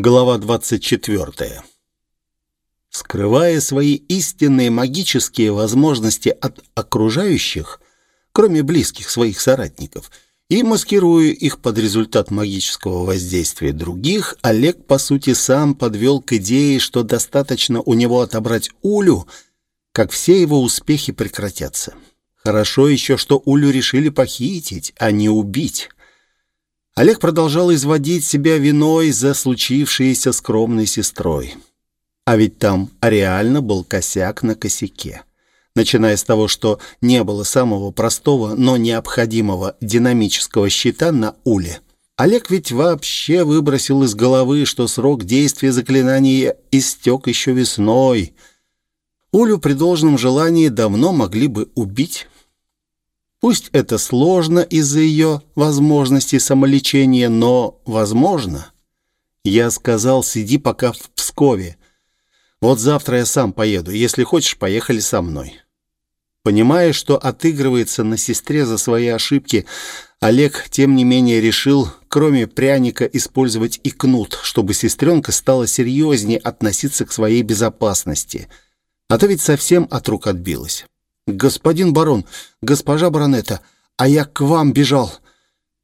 Глава 24. Скрывая свои истинные магические возможности от окружающих, кроме близких своих соратников, и маскируя их под результат магического воздействия других, Олег, по сути, сам подвел к идее, что достаточно у него отобрать Улю, как все его успехи прекратятся. Хорошо еще, что Улю решили похитить, а не убить. Олег продолжал изводить себя виной за случившееся скромной сестрой. А ведь там реально был косяк на косяке. Начиная с того, что не было самого простого, но необходимого динамического щита на уле. Олег ведь вообще выбросил из головы, что срок действия заклинания истек еще весной. Улю при должном желании давно могли бы убить. Пусть это сложно из-за ее возможности самолечения, но возможно. Я сказал, сиди пока в Пскове. Вот завтра я сам поеду. Если хочешь, поехали со мной. Понимая, что отыгрывается на сестре за свои ошибки, Олег, тем не менее, решил, кроме пряника, использовать и кнут, чтобы сестренка стала серьезнее относиться к своей безопасности. А то ведь совсем от рук отбилась. «Господин барон, госпожа баронета, а я к вам бежал.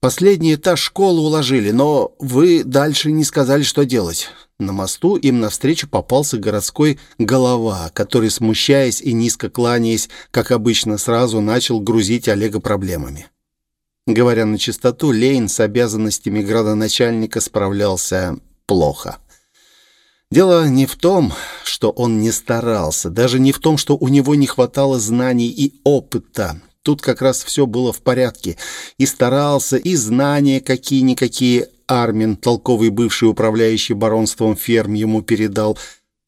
Последний этаж школы уложили, но вы дальше не сказали, что делать». На мосту им навстречу попался городской голова, который, смущаясь и низко кланяясь, как обычно, сразу начал грузить Олега проблемами. Говоря на чистоту, Лейн с обязанностями градоначальника справлялся плохо. Дело не в том, что он не старался, даже не в том, что у него не хватало знаний и опыта. Тут как раз все было в порядке. И старался, и знания какие-никакие Армин, толковый бывший управляющий баронством ферм, ему передал.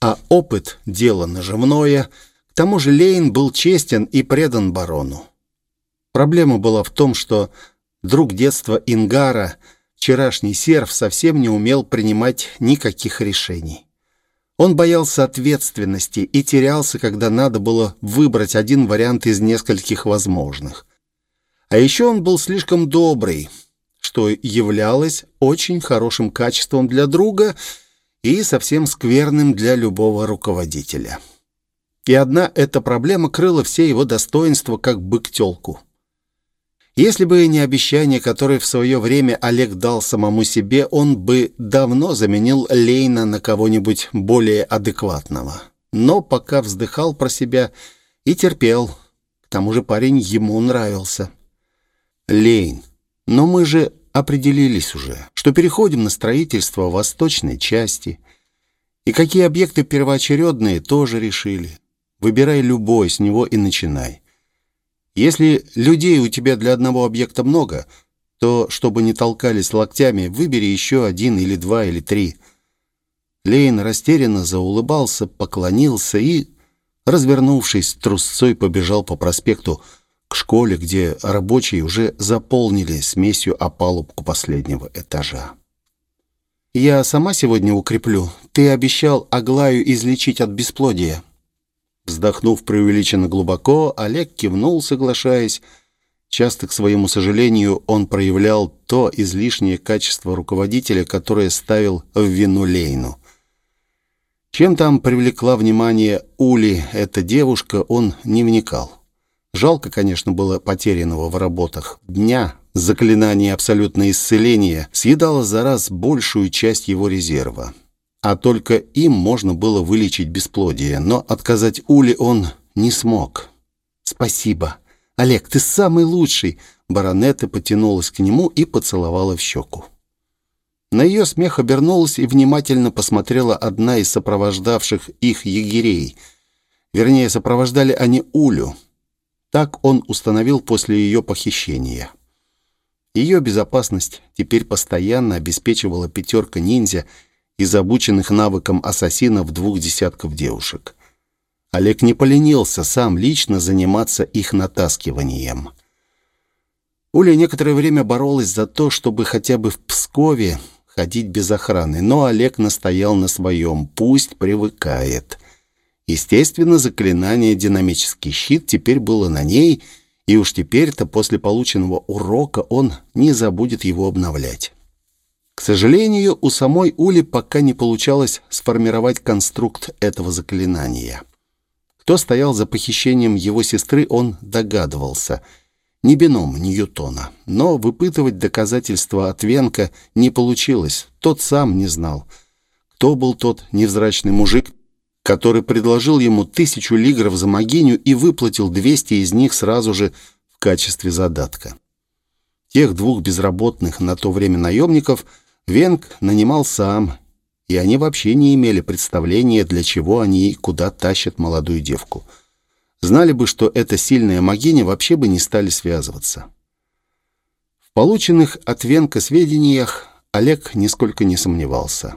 А опыт — дело наживное. К тому же Лейн был честен и предан барону. Проблема была в том, что друг детства Ингара, вчерашний серф, совсем не умел принимать никаких решений. Он боялся ответственности и терялся, когда надо было выбрать один вариант из нескольких возможных. А еще он был слишком добрый, что являлось очень хорошим качеством для друга и совсем скверным для любого руководителя. И одна эта проблема крыла все его достоинства, как бык-телку. Если бы не обещание, которое в свое время Олег дал самому себе, он бы давно заменил Лейна на кого-нибудь более адекватного. Но пока вздыхал про себя и терпел. К тому же парень ему нравился. «Лейн, но мы же определились уже, что переходим на строительство восточной части. И какие объекты первоочередные, тоже решили. Выбирай любой, с него и начинай». Если людей у тебя для одного объекта много, то, чтобы не толкались локтями, выбери еще один или два или три. Лейн растерянно заулыбался, поклонился и, развернувшись, трусцой побежал по проспекту к школе, где рабочие уже заполнили смесью опалубку последнего этажа. «Я сама сегодня укреплю. Ты обещал Аглаю излечить от бесплодия». Вздохнув преувеличенно глубоко, Олег кивнул, соглашаясь. Часто, к своему сожалению, он проявлял то излишнее качество руководителя, которое ставил в вину Лейну. Чем там привлекла внимание Ули эта девушка, он не вникал. Жалко, конечно, было потерянного в работах дня. Заклинание абсолютное исцеление съедало за раз большую часть его резерва а только им можно было вылечить бесплодие, но отказать Уле он не смог. «Спасибо. Олег, ты самый лучший!» Баронетта потянулась к нему и поцеловала в щеку. На ее смех обернулась и внимательно посмотрела одна из сопровождавших их егерей. Вернее, сопровождали они Улю. Так он установил после ее похищения. Ее безопасность теперь постоянно обеспечивала пятерка ниндзя — из обученных навыкам ассасинов двух десятков девушек. Олег не поленился сам лично заниматься их натаскиванием. Уля некоторое время боролась за то, чтобы хотя бы в Пскове ходить без охраны, но Олег настоял на своем, пусть привыкает. Естественно, заклинание «Динамический щит» теперь было на ней, и уж теперь-то после полученного урока он не забудет его обновлять. К сожалению, у самой Ули пока не получалось сформировать конструкт этого заклинания. Кто стоял за похищением его сестры, он догадывался. Не бином Ньютона. Но выпытывать доказательства от Венка не получилось. Тот сам не знал. Кто был тот невзрачный мужик, который предложил ему тысячу лигров за могиню и выплатил 200 из них сразу же в качестве задатка. Тех двух безработных на то время наемников Венг нанимал сам и они вообще не имели представления, для чего они и куда тащат молодую девку. Знали бы, что это сильная могиня, вообще бы не стали связываться. В полученных от Венка сведениях Олег нисколько не сомневался.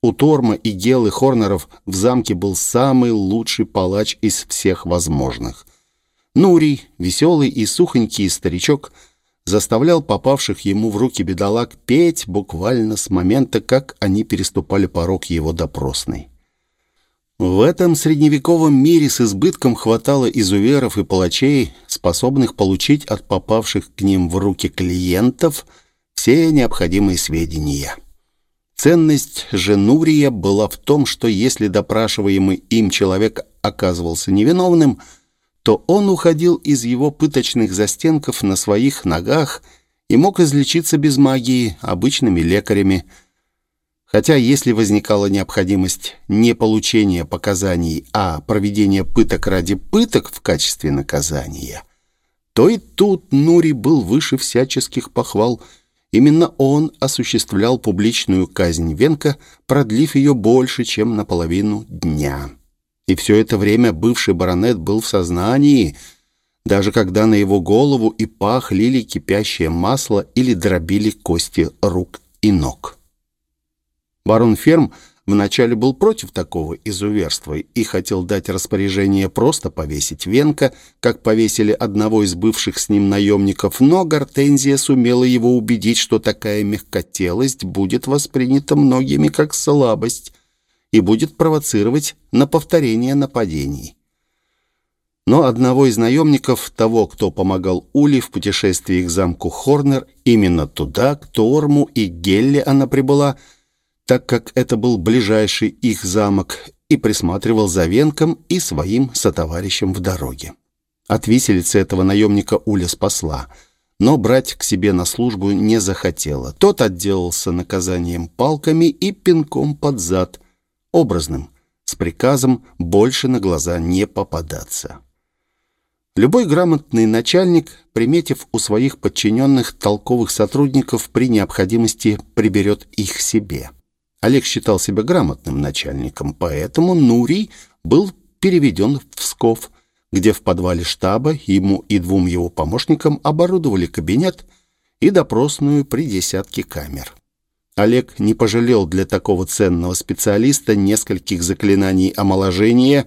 У Торма и Гелы Хорнеров в замке был самый лучший палач из всех возможных. Нурий, веселый и сухонький старичок – заставлял попавших ему в руки бедолаг петь буквально с момента, как они переступали порог его допросной. В этом средневековом мире с избытком хватало изуверов и палачей, способных получить от попавших к ним в руки клиентов все необходимые сведения. Ценность же Нурия была в том, что если допрашиваемый им человек оказывался невиновным – то он уходил из его пыточных застенков на своих ногах и мог излечиться без магии обычными лекарями. Хотя если возникала необходимость не получения показаний, а проведения пыток ради пыток в качестве наказания, то и тут Нури был выше всяческих похвал. Именно он осуществлял публичную казнь Венка, продлив ее больше, чем наполовину дня. И все это время бывший баронет был в сознании, даже когда на его голову и пах лили кипящее масло или дробили кости рук и ног. Барон Ферм вначале был против такого изуверства и хотел дать распоряжение просто повесить Венка, как повесили одного из бывших с ним наемников, но Гортензия сумела его убедить, что такая мягкотелость будет воспринята многими как слабость, и будет провоцировать на повторение нападений. Но одного из наемников, того, кто помогал Ули в путешествии к замку Хорнер, именно туда, к Торму и Гелле она прибыла, так как это был ближайший их замок, и присматривал за Венком и своим сотоварищем в дороге. От виселицы этого наемника Уля спасла, но брать к себе на службу не захотела. Тот отделался наказанием палками и пинком под зад, образным, с приказом больше на глаза не попадаться. Любой грамотный начальник, приметив у своих подчиненных толковых сотрудников, при необходимости приберет их себе. Олег считал себя грамотным начальником, поэтому Нурий был переведен в Псков, где в подвале штаба ему и двум его помощникам оборудовали кабинет и допросную при десятке камер. Олег не пожалел для такого ценного специалиста нескольких заклинаний омоложения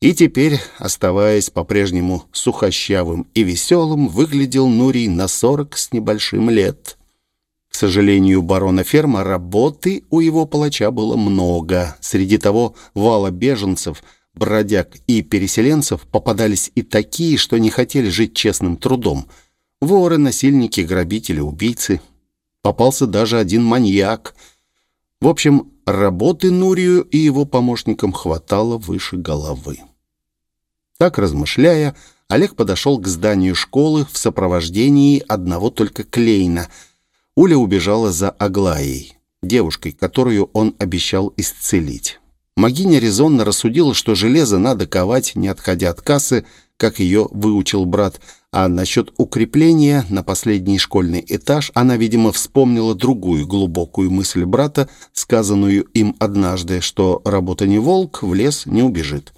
и теперь, оставаясь по-прежнему сухощавым и веселым, выглядел Нурий на сорок с небольшим лет. К сожалению, барона ферма работы у его палача было много. Среди того вала беженцев, бродяг и переселенцев попадались и такие, что не хотели жить честным трудом. Воры, насильники, грабители, убийцы — Попался даже один маньяк. В общем, работы Нурию и его помощникам хватало выше головы. Так размышляя, Олег подошел к зданию школы в сопровождении одного только Клейна. Уля убежала за Аглаей, девушкой, которую он обещал исцелить. Магиня резонно рассудила, что железо надо ковать, не отходя от кассы, как ее выучил брат, а насчет укрепления на последний школьный этаж она, видимо, вспомнила другую глубокую мысль брата, сказанную им однажды, что работа не волк, в лес не убежит.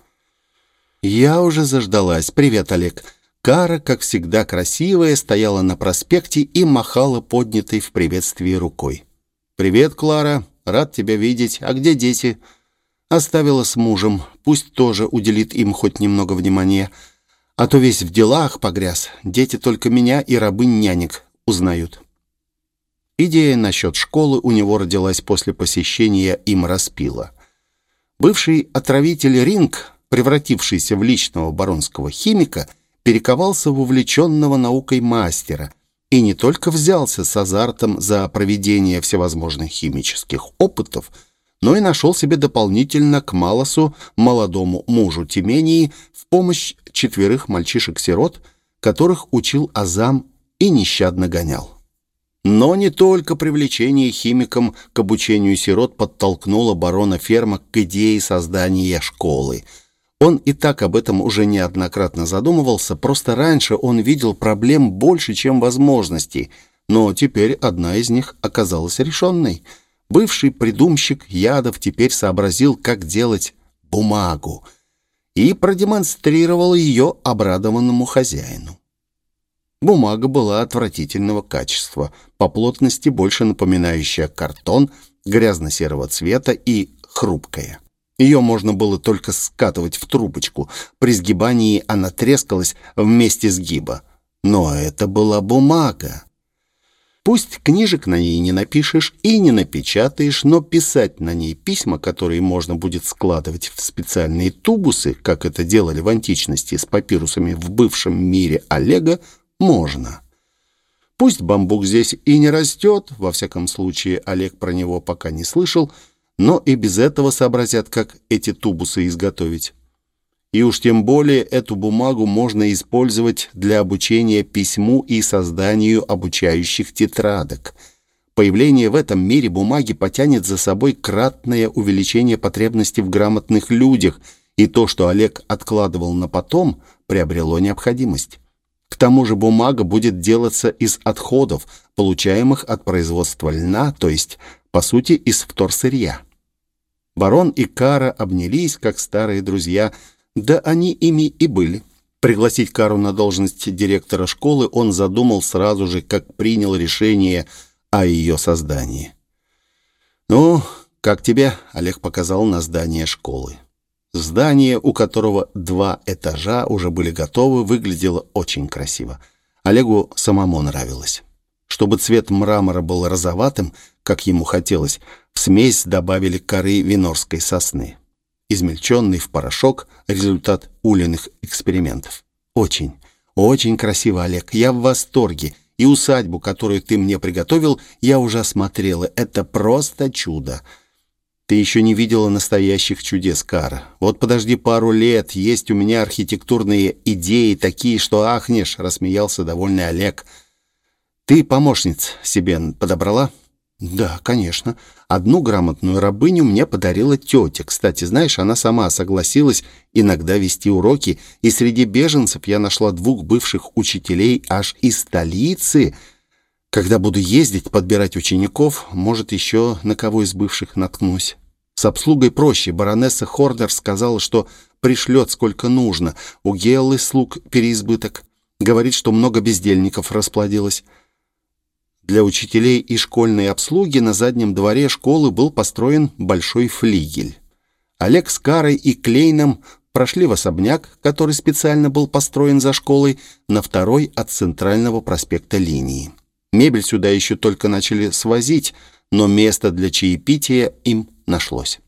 Я уже заждалась. «Привет, Олег». Кара, как всегда красивая, стояла на проспекте и махала поднятой в приветствии рукой. «Привет, Клара. Рад тебя видеть. А где дети?» «Оставила с мужем. Пусть тоже уделит им хоть немного внимания». А то весь в делах погряз. Дети только меня и рабынь-нянек узнают. Идея насчет школы у него родилась после посещения им распила. Бывший отравитель Ринг, превратившийся в личного баронского химика, перековался в увлеченного наукой мастера и не только взялся с азартом за проведение всевозможных химических опытов, но и нашел себе дополнительно к Малосу, молодому мужу Тимении, в помощь четверых мальчишек-сирот, которых учил Азам и нещадно гонял. Но не только привлечение химикам к обучению сирот подтолкнуло барона Ферма к идее создания школы. Он и так об этом уже неоднократно задумывался, просто раньше он видел проблем больше, чем возможностей, но теперь одна из них оказалась решенной. Бывший придумщик ядов теперь сообразил, как делать бумагу, и продемонстрировал ее обрадованному хозяину. Бумага была отвратительного качества, по плотности больше напоминающая картон, грязно-серого цвета и хрупкая. Ее можно было только скатывать в трубочку. При сгибании она трескалась вместе сгиба. Но это была бумага. Пусть книжек на ней не напишешь и не напечатаешь, но писать на ней письма, которые можно будет складывать в специальные тубусы, как это делали в античности с папирусами в бывшем мире Олега, можно. Пусть бамбук здесь и не растет, во всяком случае Олег про него пока не слышал, но и без этого сообразят, как эти тубусы изготовить. И уж тем более эту бумагу можно использовать для обучения письму и созданию обучающих тетрадок. Появление в этом мире бумаги потянет за собой кратное увеличение потребности в грамотных людях, и то, что Олег откладывал на потом, приобрело необходимость. К тому же бумага будет делаться из отходов, получаемых от производства льна, то есть, по сути, из вторсырья. Барон и Кара обнялись, как старые друзья, да они ими и были. Пригласить Кару на должность директора школы он задумал сразу же, как принял решение о ее создании. «Ну, как тебе?» — Олег показал на здание школы. Здание, у которого два этажа уже были готовы, выглядело очень красиво. Олегу самому нравилось. Чтобы цвет мрамора был розоватым, как ему хотелось, в смесь добавили коры винорской сосны. Измельченный в порошок результат улиных экспериментов. Очень, очень красиво, Олег. Я в восторге. И усадьбу, которую ты мне приготовил, я уже осмотрела. Это просто чудо. Ты еще не видела настоящих чудес, Кара. Вот подожди пару лет, есть у меня архитектурные идеи такие, что ахнешь, рассмеялся довольный Олег. Ты помощниц себе подобрала? Да, конечно. Одну грамотную рабыню мне подарила тетя. Кстати, знаешь, она сама согласилась иногда вести уроки, и среди беженцев я нашла двух бывших учителей аж из столицы. Когда буду ездить, подбирать учеников, может, еще на кого из бывших наткнусь. С обслугой проще. Баронесса Хордер сказала, что пришлет сколько нужно. У Геллы слуг переизбыток. Говорит, что много бездельников расплодилось. Для учителей и школьной обслуги на заднем дворе школы был построен большой флигель. Олег с Карой и Клейном прошли в особняк, который специально был построен за школой, на второй от центрального проспекта линии. Мебель сюда еще только начали свозить, но место для чаепития им нашлось.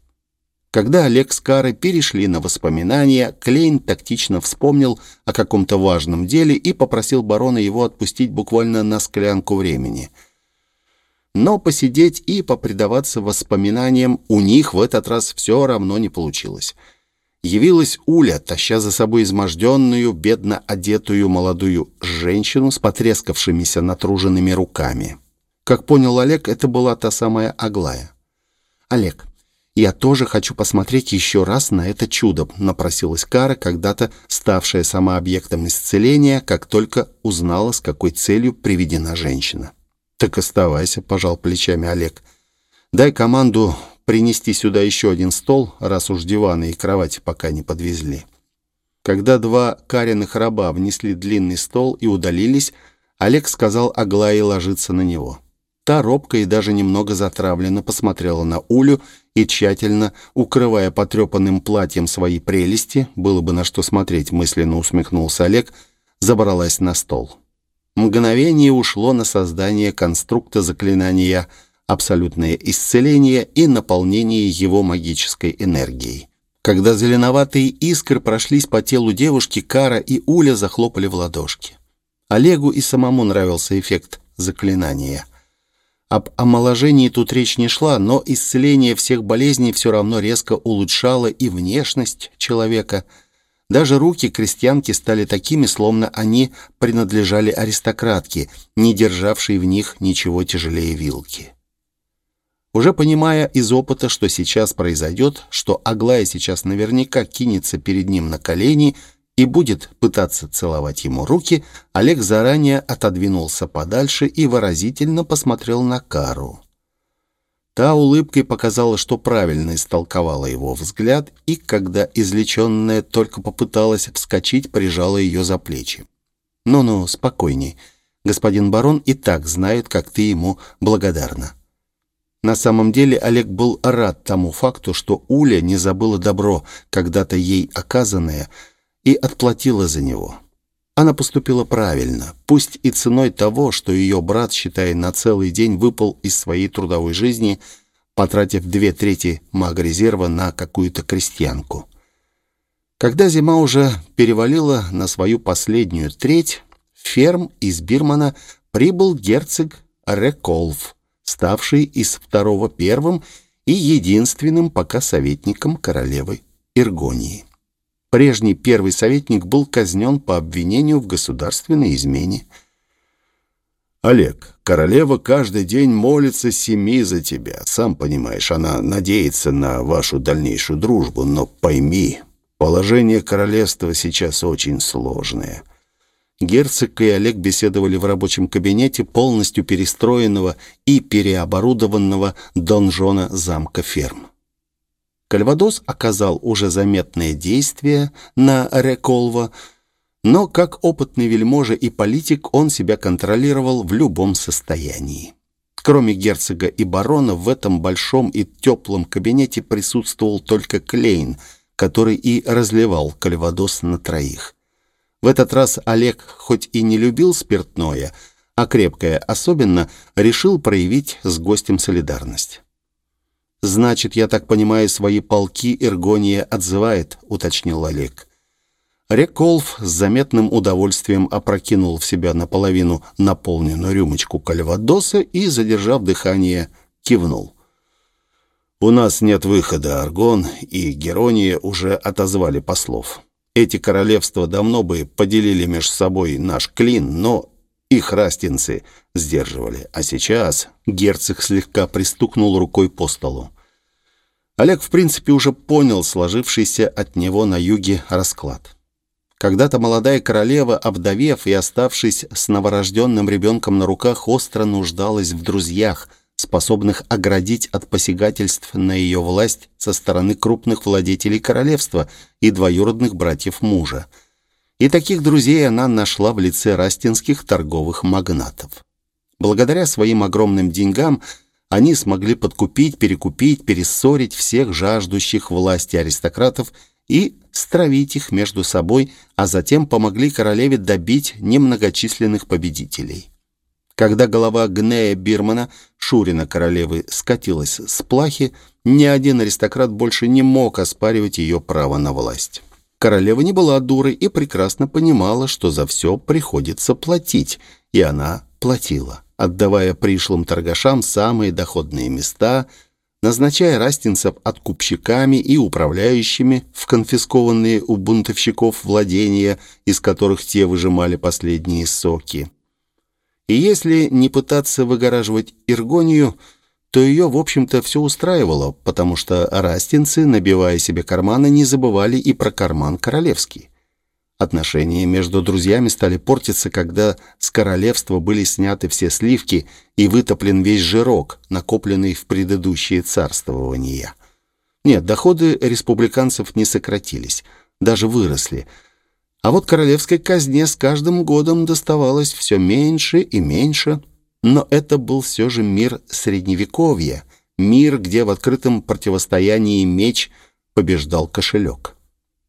Когда Олег с Карой перешли на воспоминания, Клейн тактично вспомнил о каком-то важном деле и попросил барона его отпустить буквально на склянку времени. Но посидеть и попредаваться воспоминаниям у них в этот раз все равно не получилось. Явилась Уля, таща за собой изможденную, бедно одетую молодую женщину с потрескавшимися натруженными руками. Как понял Олег, это была та самая Аглая. «Олег, я тоже хочу посмотреть еще раз на это чудо», напросилась Кара, когда-то ставшая сама объектом исцеления, как только узнала, с какой целью приведена женщина. «Так оставайся», — пожал плечами Олег. «Дай команду принести сюда еще один стол, раз уж диваны и кровати пока не подвезли». Когда два каренных раба внесли длинный стол и удалились, Олег сказал Аглае ложиться на него. Та робко и даже немного затравленно посмотрела на Улю и, тщательно укрывая потрепанным платьем свои прелести, было бы на что смотреть, мысленно усмехнулся Олег, забралась на стол. Мгновение ушло на создание конструкта заклинания «Абсолютное исцеление» и наполнение его магической энергией. Когда зеленоватые искры прошлись по телу девушки, Кара и Уля захлопали в ладошки. Олегу и самому нравился эффект заклинания. Об омоложении тут речь не шла, но исцеление всех болезней все равно резко улучшало и внешность человека. Даже руки крестьянки стали такими, словно они принадлежали аристократке, не державшей в них ничего тяжелее вилки. Уже понимая из опыта, что сейчас произойдет, что Аглая сейчас наверняка кинется перед ним на колени и будет пытаться целовать ему руки, Олег заранее отодвинулся подальше и выразительно посмотрел на Кару. Та улыбкой показала, что правильно истолковала его взгляд, и, когда излеченная только попыталась вскочить, прижала ее за плечи. «Ну-ну, спокойней. Господин барон и так знает, как ты ему благодарна». На самом деле Олег был рад тому факту, что Уля не забыла добро, когда-то ей оказанное, и отплатила за него. Она поступила правильно, пусть и ценой того, что ее брат, считая на целый день, выпал из своей трудовой жизни, потратив две трети маг-резерва на какую-то крестьянку. Когда зима уже перевалила на свою последнюю треть, ферм из Бирмана прибыл герцог Реколф, ставший из второго первым и единственным пока советником королевы Иргонии. Прежний первый советник был казнен по обвинению в государственной измене. «Олег, королева каждый день молится семи за тебя. Сам понимаешь, она надеется на вашу дальнейшую дружбу, но пойми, положение королевства сейчас очень сложное». Герцог и Олег беседовали в рабочем кабинете полностью перестроенного и переоборудованного донжона замка ферм. Кальвадос оказал уже заметное действие на Реколва, но как опытный вельможа и политик он себя контролировал в любом состоянии. Кроме герцога и барона, в этом большом и теплом кабинете присутствовал только Клейн, который и разливал кальвадос на троих. В этот раз Олег, хоть и не любил спиртное, а крепкое особенно, решил проявить с гостем солидарность. «Значит, я так понимаю, свои полки Иргония отзывает», — уточнил Олег. Реколф с заметным удовольствием опрокинул в себя наполовину наполненную рюмочку кальвадоса и, задержав дыхание, кивнул. «У нас нет выхода, Аргон и Герония уже отозвали послов. Эти королевства давно бы поделили между собой наш клин, но их растинцы сдерживали. А сейчас герцог слегка пристукнул рукой по столу. Олег, в принципе, уже понял сложившийся от него на юге расклад. Когда-то молодая королева, обдавев и оставшись с новорожденным ребенком на руках, остро нуждалась в друзьях, способных оградить от посягательств на ее власть со стороны крупных владетелей королевства и двоюродных братьев мужа. И таких друзей она нашла в лице растинских торговых магнатов. Благодаря своим огромным деньгам они смогли подкупить, перекупить, перессорить всех жаждущих власти аристократов и стравить их между собой, а затем помогли королеве добить немногочисленных победителей. Когда голова Гнея Бирмана, Шурина королевы, скатилась с плахи, ни один аристократ больше не мог оспаривать ее право на власть. Королева не была дурой и прекрасно понимала, что за все приходится платить, и она платила, отдавая пришлым торгашам самые доходные места, назначая растинцев откупщиками и управляющими в конфискованные у бунтовщиков владения, из которых те выжимали последние соки. И если не пытаться выгораживать Иргонию – то ее, в общем-то, все устраивало, потому что растинцы, набивая себе карманы, не забывали и про карман королевский. Отношения между друзьями стали портиться, когда с королевства были сняты все сливки и вытоплен весь жирок, накопленный в предыдущие царствования. Нет, доходы республиканцев не сократились, даже выросли. А вот королевской казне с каждым годом доставалось все меньше и меньше – но это был все же мир Средневековья, мир, где в открытом противостоянии меч побеждал кошелек.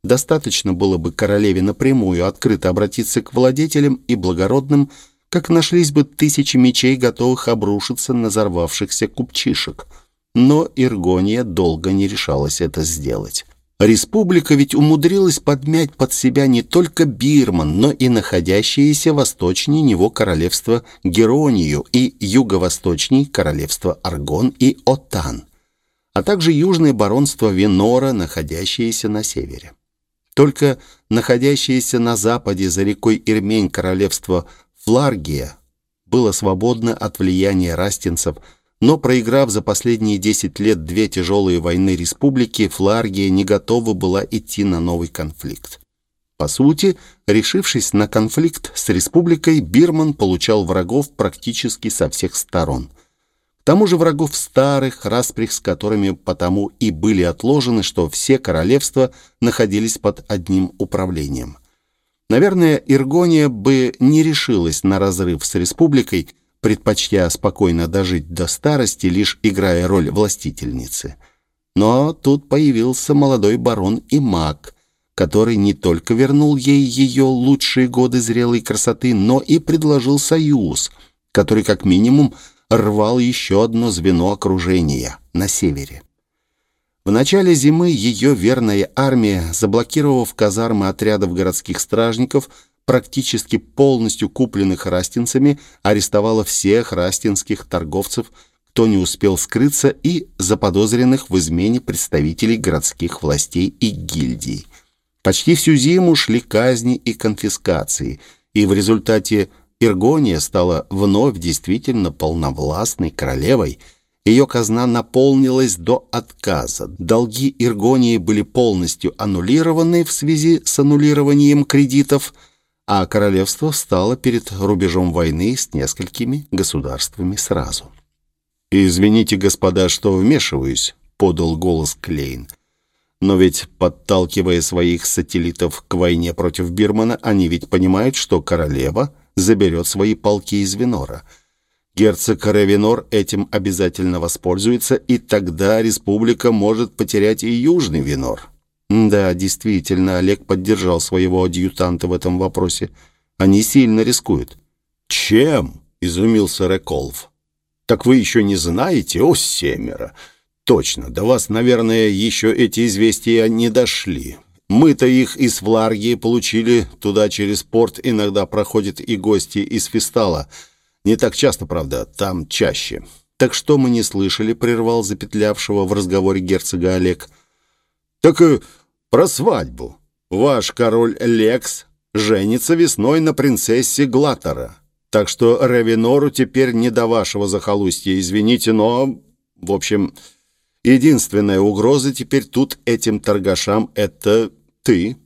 Достаточно было бы королеве напрямую открыто обратиться к владетелям и благородным, как нашлись бы тысячи мечей, готовых обрушиться на взорвавшихся купчишек. Но Иргония долго не решалась это сделать. Республика ведь умудрилась подмять под себя не только Бирман, но и находящееся восточнее него королевство Геронию и юго-восточней королевство Аргон и Отан, а также южное баронство Венора, находящееся на севере. Только находящееся на западе за рекой Ирмень королевство Фларгия было свободно от влияния растинцев – но проиграв за последние 10 лет две тяжелые войны республики, Фларгия не готова была идти на новый конфликт. По сути, решившись на конфликт с республикой, Бирман получал врагов практически со всех сторон. К тому же врагов старых, распрях с которыми потому и были отложены, что все королевства находились под одним управлением. Наверное, Иргония бы не решилась на разрыв с республикой, предпочтя спокойно дожить до старости, лишь играя роль властительницы. Но тут появился молодой барон и маг, который не только вернул ей ее лучшие годы зрелой красоты, но и предложил союз, который как минимум рвал еще одно звено окружения на севере. В начале зимы ее верная армия, заблокировав казармы отрядов городских стражников, практически полностью купленных растинцами, арестовала всех растинских торговцев, кто не успел скрыться, и заподозренных в измене представителей городских властей и гильдий. Почти всю зиму шли казни и конфискации, и в результате Иргония стала вновь действительно полновластной королевой. Ее казна наполнилась до отказа. Долги Иргонии были полностью аннулированы в связи с аннулированием кредитов – а королевство встало перед рубежом войны с несколькими государствами сразу. «Извините, господа, что вмешиваюсь», — подал голос Клейн. «Но ведь, подталкивая своих сателлитов к войне против Бирмана, они ведь понимают, что королева заберет свои полки из Винора. Герцог Ревенор этим обязательно воспользуется, и тогда республика может потерять и Южный Винор». Да, действительно, Олег поддержал своего адъютанта в этом вопросе. Они сильно рискуют. «Чем?» — изумился Реколв. «Так вы еще не знаете, о семеро!» «Точно, до вас, наверное, еще эти известия не дошли. Мы-то их из Вларгии получили, туда через порт иногда проходят и гости из Фистала. Не так часто, правда, там чаще. Так что мы не слышали?» — прервал запетлявшего в разговоре герцога Олег. «Так э, про свадьбу. Ваш король Лекс женится весной на принцессе Глатора. Так что Ревенору теперь не до вашего захолустья, извините, но... В общем, единственная угроза теперь тут этим торгашам — это ты.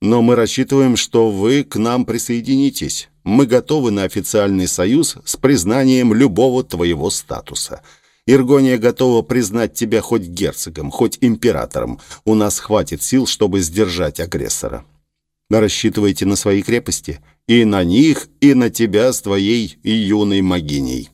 Но мы рассчитываем, что вы к нам присоединитесь. Мы готовы на официальный союз с признанием любого твоего статуса». Иргония готова признать тебя хоть герцогом, хоть императором. У нас хватит сил, чтобы сдержать агрессора. Рассчитывайте на свои крепости. И на них, и на тебя с твоей юной могиней.